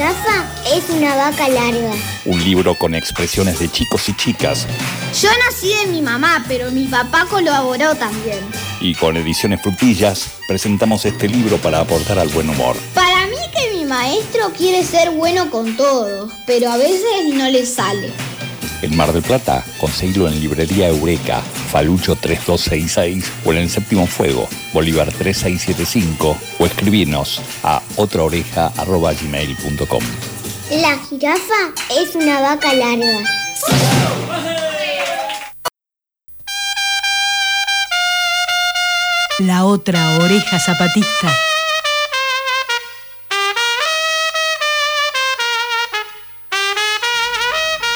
es una vaca larga. Un libro con expresiones de chicos y chicas. Yo nací de mi mamá, pero mi papá colaboró también. Y con ediciones frutillas presentamos este libro para aportar al buen humor. Para mí que mi maestro quiere ser bueno con todos, pero a veces no le sale. El Mar del Plata, conseguilo en Librería Eureka, Falucho 3266 o en el Séptimo Fuego, Bolívar 3675 o escribirnos a otraoreja.gmail.com. La jirafa es una vaca larga. La otra oreja zapatista.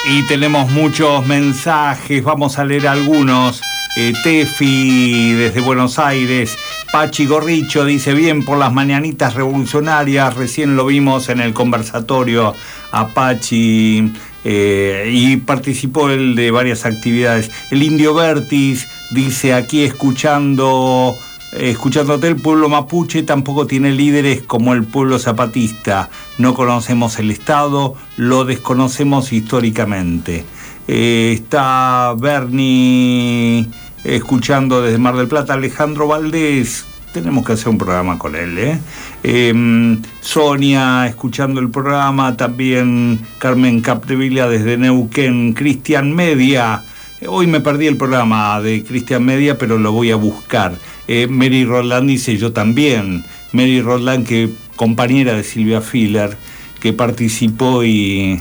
Y tenemos muchos mensajes, vamos a leer algunos. Eh, Tefi desde Buenos Aires, Pachi Gorricho dice bien por las mañanitas revolucionarias, recién lo vimos en el conversatorio a Pachi eh, y participó él de varias actividades. El Indio Vertis dice aquí escuchando escuchándote, el pueblo mapuche tampoco tiene líderes como el pueblo zapatista. No conocemos el Estado, lo desconocemos históricamente. Eh, está Bernie escuchando desde Mar del Plata, Alejandro Valdés. Tenemos que hacer un programa con él. ¿eh? Em, Sonia escuchando el programa, también Carmen Capdevila desde Neuquén, Cristian Media. Hoy me perdí el programa de Cristian Media, pero lo voy a buscar. Eh, Mary Roland dice yo también. Mary Roland, que compañera de Silvia Filler, que participó y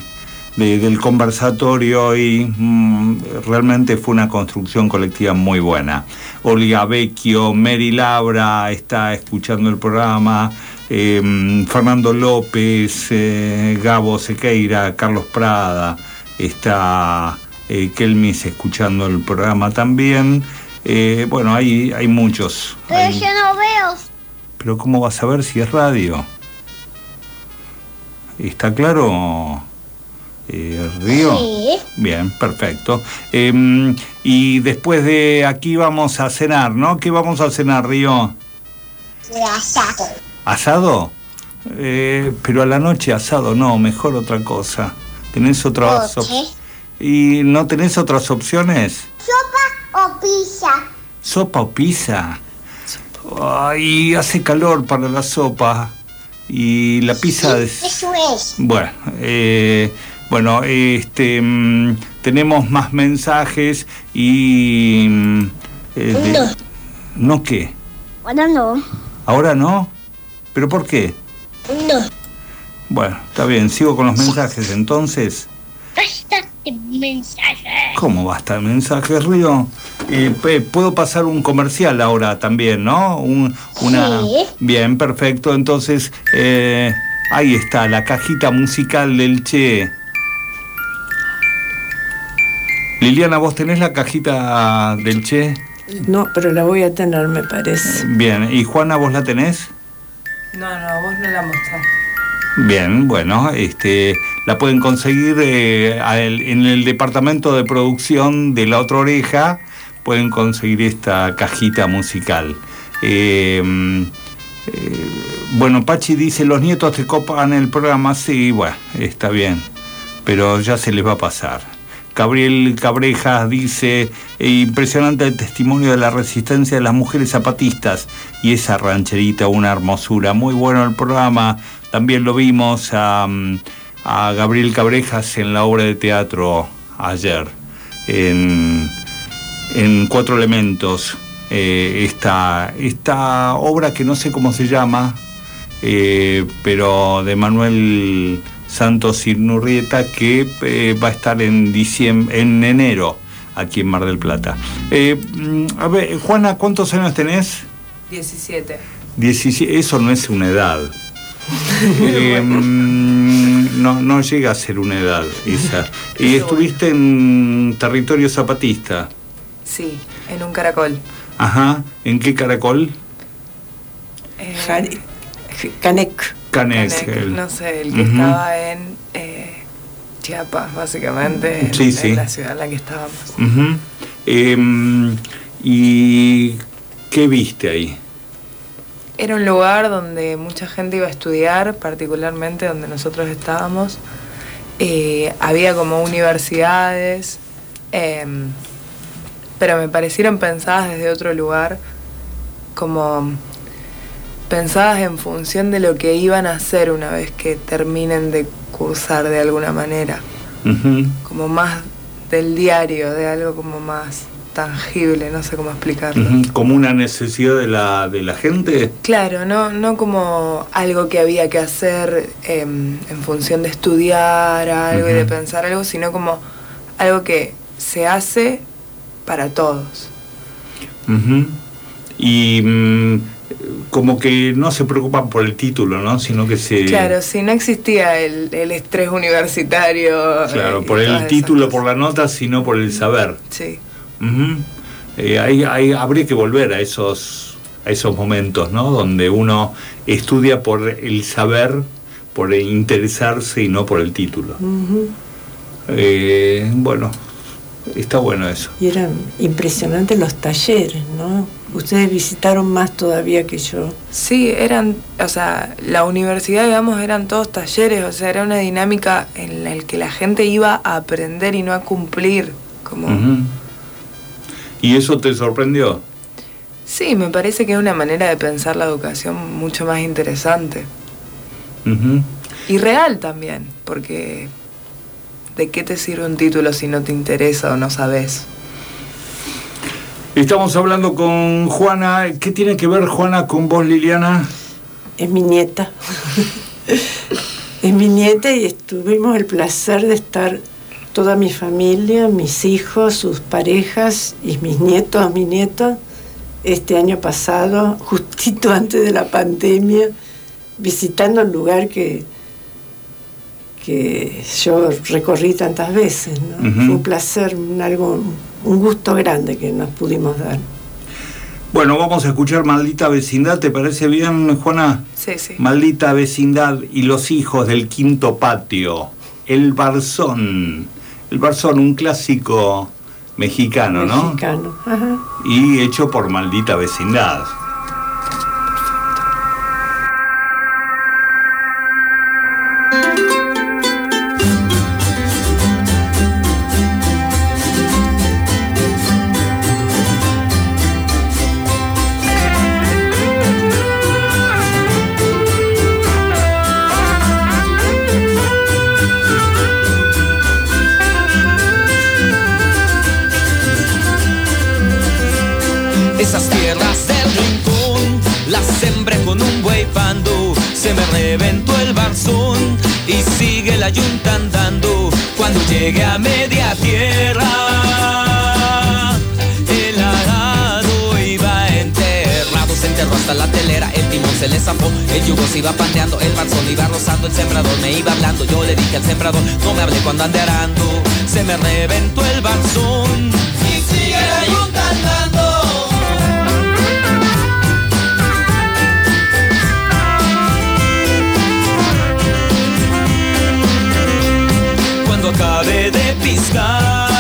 del conversatorio y mm, realmente fue una construcción colectiva muy buena. Olga Vecchio, Mary Labra está escuchando el programa, em, Fernando López, eh, Gabo Sequeira, Carlos Prada, está eh, Kelmis escuchando el programa también. Eh, bueno, hay, hay muchos. Pero yo no veo. Pero ¿cómo vas a ver si es radio? ¿Está claro, eh, Río? Sí. Bien, perfecto. Em, y después de aquí vamos a cenar, ¿no? ¿Qué vamos a cenar, Río? asado. ¿Asado? Eh, pero a la noche asado, no, mejor otra cosa. ¿Tenés otras ¿Por qué? op- ¿Y no tenés otras opciones? ¿Sopa o pizza? ¿Sopa o pizza? Ay, hace calor para la sopa. Y la pizza es... Eso es. Bueno, eh, bueno, este, mm, tenemos más mensajes y... mm, eh, de- No. ¿No qué? Ahora no. ¿Ahora no? ¿Pero por qué? No. Bueno, está bien, sigo con los mensajes entonces. De mensajes. ¿Cómo basta el mensaje, Río? Eh, Puedo pasar un comercial ahora también, ¿no? Un, una... Sí. Bien, perfecto. Entonces, eh, ahí está, la cajita musical del Che. Liliana, ¿vos tenés la cajita del Che? No, pero la voy a tener, me parece. Bien, ¿y Juana, vos la tenés? No, no, vos no la mostrás. Bien, bueno, este, la pueden conseguir eh, en el departamento de producción de La Otra Oreja, pueden conseguir esta cajita musical. Mm, eh, bueno, Pachi dice, los nietos te copan el programa, sí, bueno, está bien, pero ya se les va a pasar. Gabriel Cabrejas dice, "Eh, impresionante el testimonio de la resistencia de las mujeres zapatistas y esa rancherita, una hermosura. Muy bueno el programa. También lo vimos a, mm, a Gabriel Cabrejas en la obra de teatro ayer, en, en Cuatro Elementos. Eh, esta, esta obra que no sé cómo se llama, eh, pero de Manuel Santos Irnurrieta, que eh, va a estar en, diciembre, en enero aquí en Mar del Plata. Eh, mm, a ver, Juana, ¿cuántos años tenés? 17. 17, eso no es una edad. Mm, no, no llega a ser una edad esa. Y estuviste en territorio zapatista. Sí, en un caracol. Ajá. ¿En qué caracol? Eh. Canek. Canek, el- no sé, el que estaba en eh, Chiapas, básicamente, en, Sí, sí. en la ciudad en la que estábamos. Em, ¿Y qué viste ahí? Era un lugar donde mucha gente iba a estudiar, particularmente donde nosotros estábamos. Eh, había como universidades, em, pero me parecieron pensadas desde otro lugar, como pensadas en función de lo que iban a hacer una vez que terminen de cursar de alguna manera, como más del diario, de algo como más tangible, no sé cómo explicarlo. Como una necesidad de la, de la gente. Claro, no, no como algo que había que hacer em, en función de estudiar algo y de pensar algo, sino como algo que se hace para todos. Y mm, como que no se preocupan por el título, ¿no? Sino que se... Claro, si no existía el, el estrés universitario. Claro, eh, por el título, por la nota, sino por el saber. Sí, Ujú. Eh, ahí- ahí habría que volver a esos, a esos momentos, ¿no? Donde uno estudia por el saber, por interesarse y no por el título. Ujú. Eh, bueno, está bueno eso. Y eran impresionantes los talleres, ¿no? Ustedes visitaron más todavía que yo. Sí, eran, o sea, la universidad, digamos, eran todos talleres, o sea, era una dinámica en la que la gente iba a aprender y no a cumplir. Como. ¿Y eso te sorprendió? Sí, me parece que es una manera de pensar la educación mucho más interesante. Y real también, porque ¿de qué te sirve un título si no te interesa o no sabes? Estamos hablando con Juana. ¿Qué tiene que ver Juana con vos, Liliana? Es mi nieta. es mi nieta y tuvimos el placer de estar toda mi familia, mis hijos, sus parejas y mis nietos, mis nietos, este año pasado, justito antes de la pandemia, visitando el lugar que, que yo recorrí tantas veces. ¿no? Fue un placer, un, algo, un gusto grande que nos pudimos dar. Bueno, vamos a escuchar Maldita Vecindad. ¿Te parece bien, Juana? Sí, sí. Maldita Vecindad y los hijos del quinto patio. El Barzón. El Barzón, un clásico mexicano, ¿no? Mexicano. Ajá. Y hecho por Maldita Vecindad. Andando. Cuando llegue a media tierra, el arado iba enterrado. Se enterró hasta la telera, el timón se le zafó. El yugo se iba pandeando, el barzón iba rozando. El sembrador me iba hablando. Yo le dije al sembrador, no me hable cuando ande arando. Se me reventó el barzón acabé de piscar.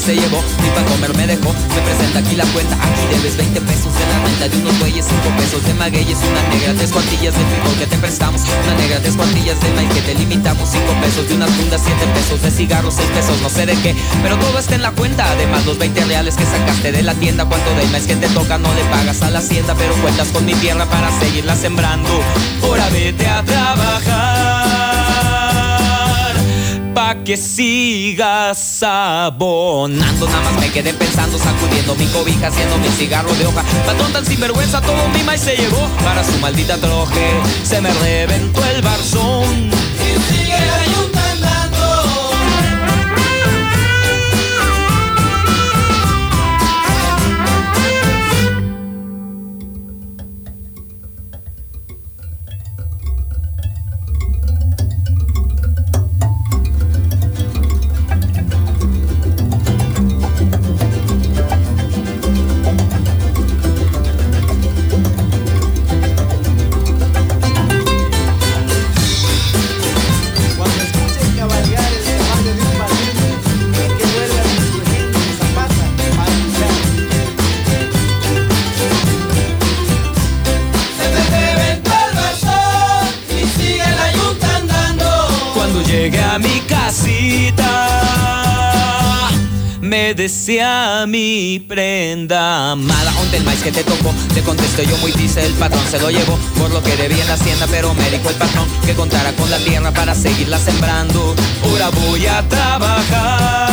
Se llevó, ni para comer me dejó. Se presenta aquí la cuenta, aquí debes 20 pesos de la renta de unos bueyes, 5 pesos de magueyes, una negra, tres cuartillas de frijol que te prestamos, una negra, tres cuartillas de maíz que te limitamos, 5 pesos de unas fundas, 7 pesos de cigarros, 6 pesos no sé de qué, pero todo está en la cuenta. Además, los 20 reales que sacaste de la tienda, cuánto del maíz que te toca no le pagas a la hacienda, pero cuentas con mi tierra para seguirla sembrando. Ahora vete a trabajar que sigas abonando. Nada más me quedé pensando, sacudiendo mi cobija, haciendo mi cigarro de hoja. Patrón tan sinvergüenza, todo mi maíz se llevó para su maldita troje. Se me reventó el barzón. Y sigue decía mi prenda amada. ¿Dónde el maíz que te tocó? Te contesto yo muy dice el patrón se lo llevó por lo que debía en la hacienda, pero me dijo el patrón que contara con la tierra para seguirla sembrando. Ahora voy a trabajar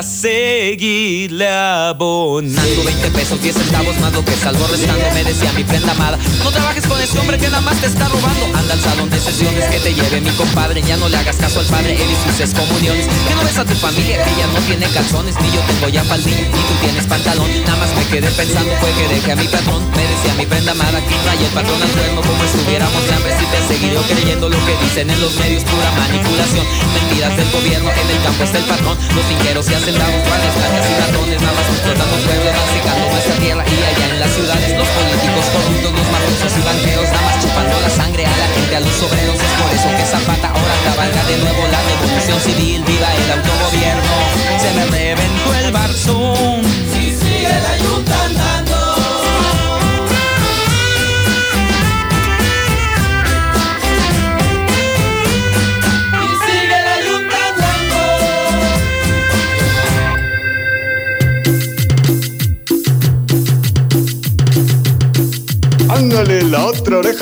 seguirle abonando. 20 pesos, 10 centavos más lo que salgo restando. Me decía mi prenda amada No trabajes con ese hombre que nada más te está robando Anda al salón de sesiones que te lleve mi compadre. Ya no le hagas caso al padre, él y sus excomuniones. Que no ves a tu familia que ya no tiene calzones Ni yo tengo ya faldín, ni tú tienes pantalón. Nada más me quedé pensando fue que dejé a mi patrón. Me decía mi prenda amada que trae el patrón al cuerno Como estuviéramos hambre si te seguiré creyendo lo que dicen en los medios Pura manipulación, mentiras del gobierno En el campo está el patrón, los tinqueros y hacendamos Guardias, placas y ratones Nada más explotando pueblos, secando nuestra tierra Y allá en las ciudades los políticos corruptos Los mafiosos y banqueros Nada más chupando la sangre a la gente, a los obreros Es por eso que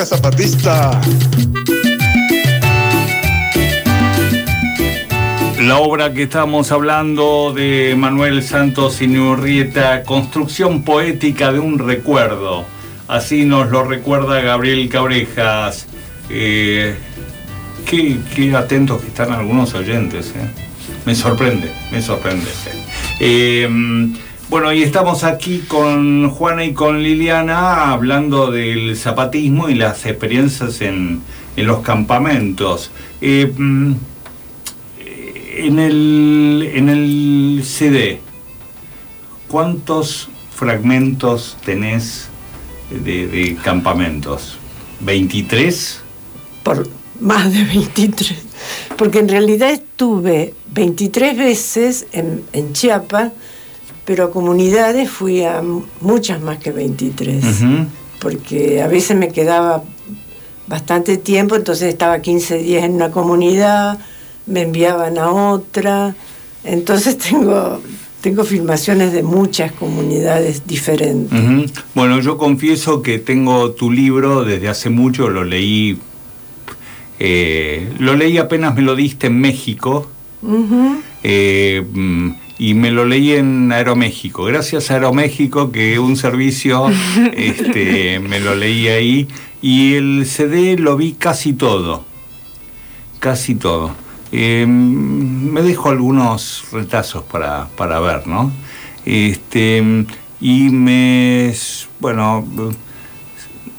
zapatista. La obra que estamos hablando de Manuel Santos Inurrieta, Construcción Poética de un Recuerdo. Así nos lo recuerda Gabriel Cabrejas. Eh, qué, qué atentos que están algunos oyentes. eh. Me sorprende, me sorprende. Eh, bueno, y estamos aquí con Juana y con Liliana hablando del zapatismo y las experiencias en, en los campamentos. Eh, mm, en el, en el CD, ¿cuántos fragmentos tenés de, de campamentos? ¿23? por más de 23, porque en realidad estuve 23 veces en, en Chiapas, pero a comunidades fui a muchas más que 23, Ujú. porque a veces me quedaba bastante tiempo, entonces estaba 15 días en una comunidad, me enviaban a otra, entonces tengo, tengo filmaciones de muchas comunidades diferentes. Bueno, yo confieso que tengo tu libro desde hace mucho, lo leí, eh, lo leí apenas me lo diste en México. Eh, y me lo leí en Aeroméxico. Gracias a Aeroméxico, que un servicio, este, me lo leí ahí. Y el CD lo vi casi todo. Casi todo. Eh, me dejo algunos retazos para, para ver, ¿no? Este, y me. Bueno.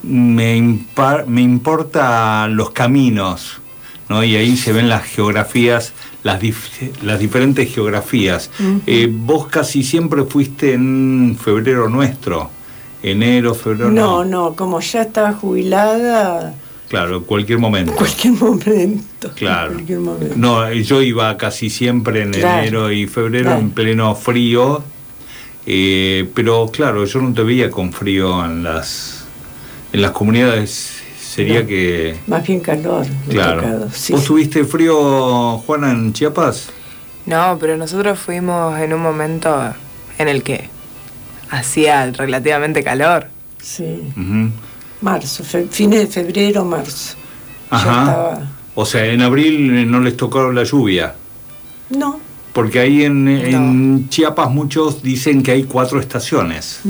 Me, impar- me importa los caminos, ¿no? Y ahí se ven las geografías, las, dif- las diferentes geografías. Eh, vos casi siempre fuiste en febrero nuestro, enero, febrero. No, no, como ya estaba jubilada, Claro, en cualquier momento. en cualquier momento. en Claro. cualquier momento. No, yo iba casi siempre en Claro. enero y febrero Claro. en pleno frío, eh, pero claro, yo no te veía con frío en las en las comunidades. Sería No. que Más bien calor. claro. tocado, sí. ¿Vos tuviste frío, Juana, en Chiapas? No, pero nosotros fuimos en un momento en el que hacía relativamente calor. Sí, marzo, fines de febrero, marzo. Ajá. estaba. O sea, en abril eh, no les tocó la lluvia. No. Porque ahí en, en Chiapas muchos dicen que hay cuatro estaciones.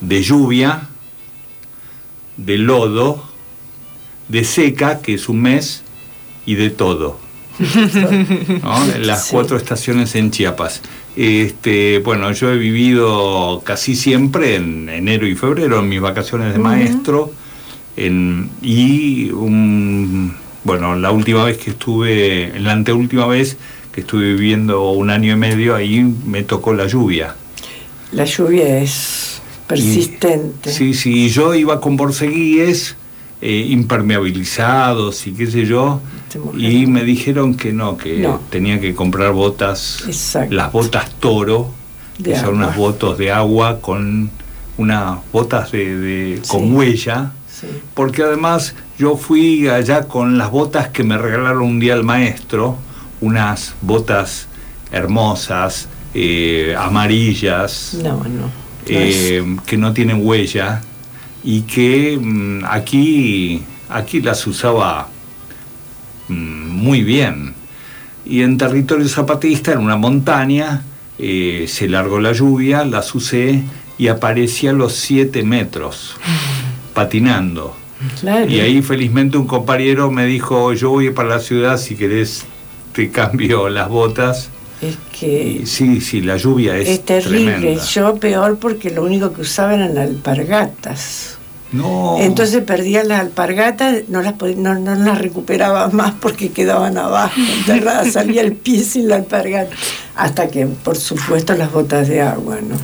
De lluvia, de lodo, de seca, que es un mes, y de todo. ¿no? Las Sí. cuatro estaciones en Chiapas. Este, bueno, yo he vivido casi siempre en enero y febrero, en mis vacaciones de maestro, en- y un- bueno, la última vez que estuve, la anteúltima vez que estuve viviendo un año y medio, ahí me tocó la lluvia. La lluvia es persistente. Sí, sí, yo iba con borceguíes eh, impermeabilizados y qué sé yo, y me dijeron que no, que No. tenía que comprar botas, Exacto. las botas toro, De que son unas botas de agua con unas botas de, de- con huella, Sí. porque además yo fui allá con las botas que me regalaron un día el maestro, unas botas hermosas, eh, amarillas, No, no. eh, que no tienen huella y que mm, aquí, aquí las usaba mm, muy bien. Y en territorio zapatista, en una montaña, eh, se largó la lluvia, las usé y aparecí a los 7 metros, patinando. Claro. Y ahí felizmente un compañero me dijo, yo voy para la ciudad, si querés te cambio las botas. Es que sí, sí, la lluvia es, es terrible. tremenda. Yo peor porque lo único que usaba eran alpargatas. No. Entonces perdía las alpargatas, no las, no, no las recuperaba más porque quedaban abajo, enterradas, salía el pie sin la alpargata. Hasta que, por supuesto, las botas de agua, ¿no?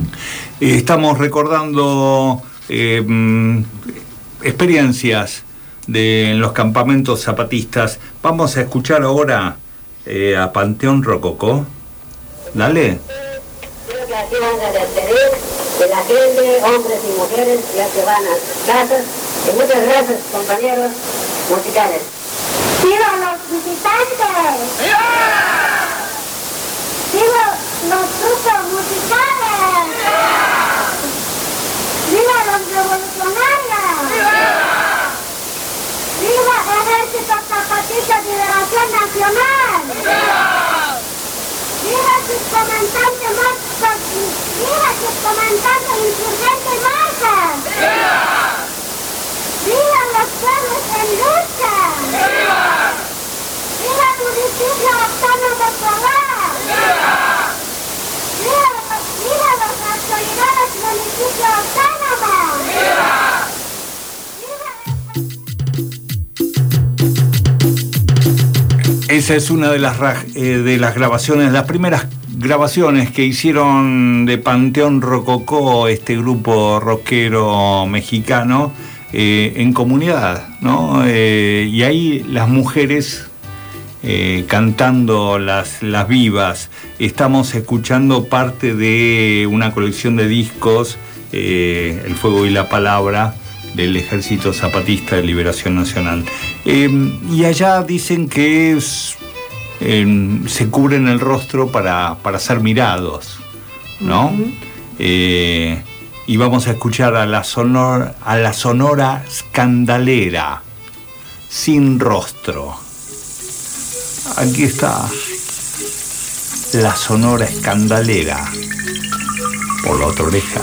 Eh, Estamos recordando eh, mm, experiencias de en los campamentos zapatistas. Vamos a escuchar ahora eh, a Panteón Rococó. Dale. De la gente, hombres y mujeres, ya que van a sus casas. Y muchas gracias, compañeros musicales. ¡Viva los visitantes! ¡Viva los grupos musicales! ¡Viva los revolucionarios! ¡Viva Ejército Zapatista de Liberación Nacional! ¡Viva sus comandantes más Esa es una de las, eh, de las grabaciones, las primeras grabaciones que hicieron de Panteón Rococó, este grupo rockero mexicano, eh, en comunidad, ¿no? Eh, y ahí las mujeres cantando las, las vivas. Estamos escuchando parte de una colección de discos, El Fuego y la Palabra, del Ejército Zapatista de Liberación Nacional. Eh, y allá dicen que es, eh, se cubren el rostro para, para ser mirados, ¿no? Eh, y vamos a escuchar a la, sonor, a la sonora escandalera, sin rostro. Aquí está la sonora escandalera por la otra oreja.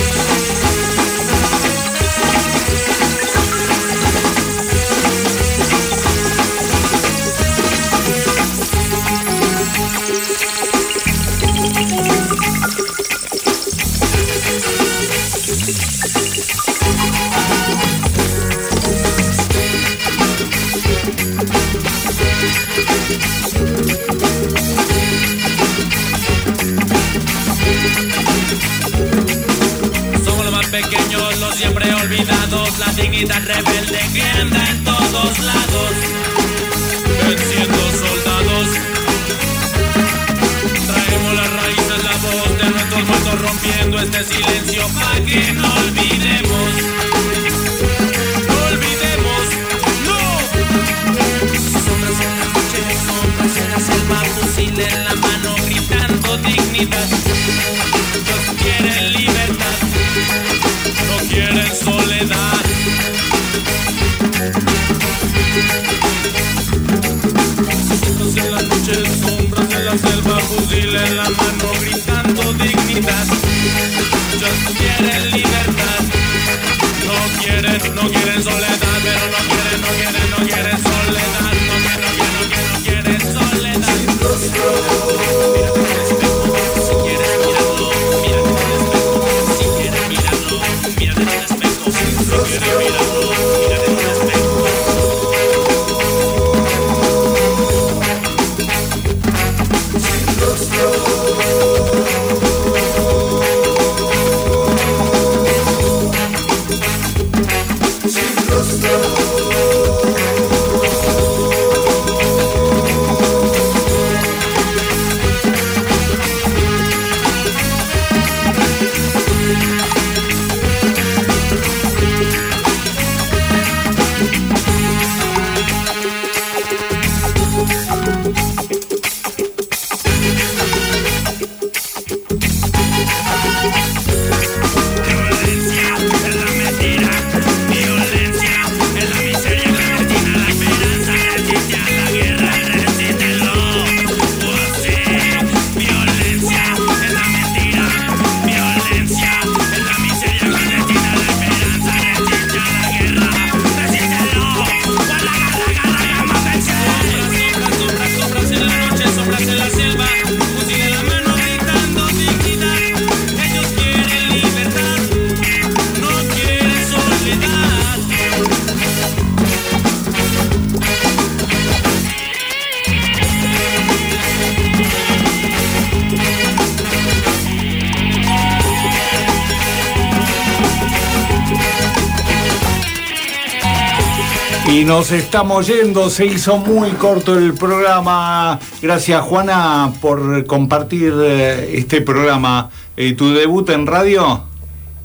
Y nos estamos yendo, se hizo muy corto el programa. Gracias Juana por compartir eh, este programa. Eh, ¿Tu debut en radio?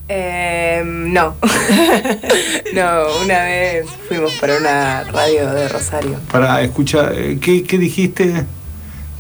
Eh, no. no, una vez fuimos para una radio de Rosario. Para escuchar, eh, ¿qué, qué dijiste?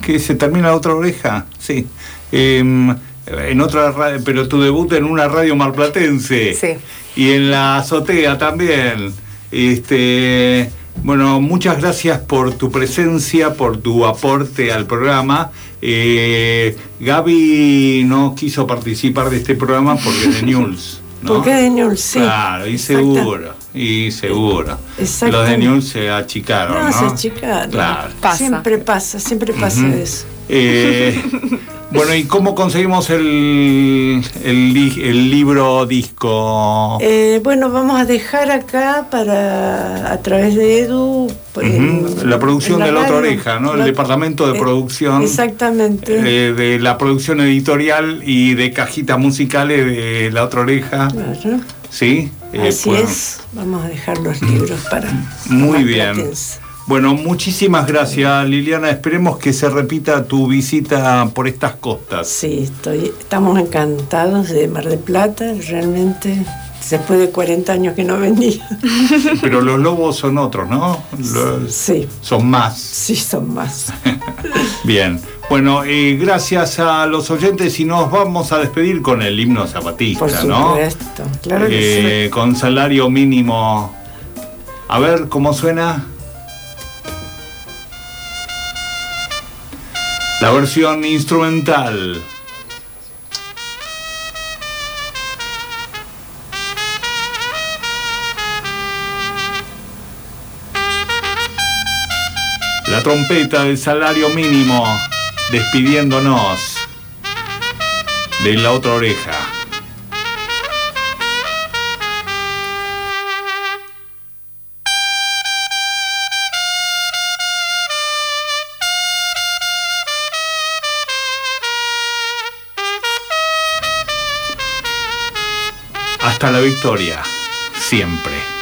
¿Que se termina la otra oreja? Sí. Em, en otra radio, pero tu debut en una radio marplatense. Sí. Y en la azotea también. Este, bueno, muchas gracias por tu presencia, por tu aporte al programa. Eh, Gaby no quiso participar de este programa porque es de News. ¿no? Porque de News, sí. Claro, y seguro, y seguro. Exacto. Los de News se achicaron, ¿no? No, se achicaron. Claro. Pasa. Siempre pasa, siempre pasa eso. Eh, bueno, ¿y cómo conseguimos el, el, li- el libro disco? Eh, bueno, vamos a dejar acá para a través de Edu en- La producción la de la otra oreja, ¿no? El departamento de eh, producción. Exactamente. eh, de la producción editorial y de cajitas musicales de La Otra Oreja, Claro. ¿sí? Eh, Así es. Vamos a dejar los libros para. Muy bien. Platense. Bueno, muchísimas gracias Liliana, esperemos que se repita tu visita por estas costas. Sí, estoy, estamos encantados de Mar del Plata, realmente. Después de 40 años que no venía. Pero los lobos son otros, ¿no? Los- Sí, Son más. sí, son más. Bien. Bueno, eh, gracias a los oyentes y nos vamos a despedir con el himno zapatista, Por ¿no? supuesto, claro que Eh, Con salario mínimo. A ver cómo suena. La versión instrumental. La trompeta del salario mínimo despidiéndonos de la otra oreja. Hasta la victoria, siempre.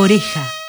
Oreja.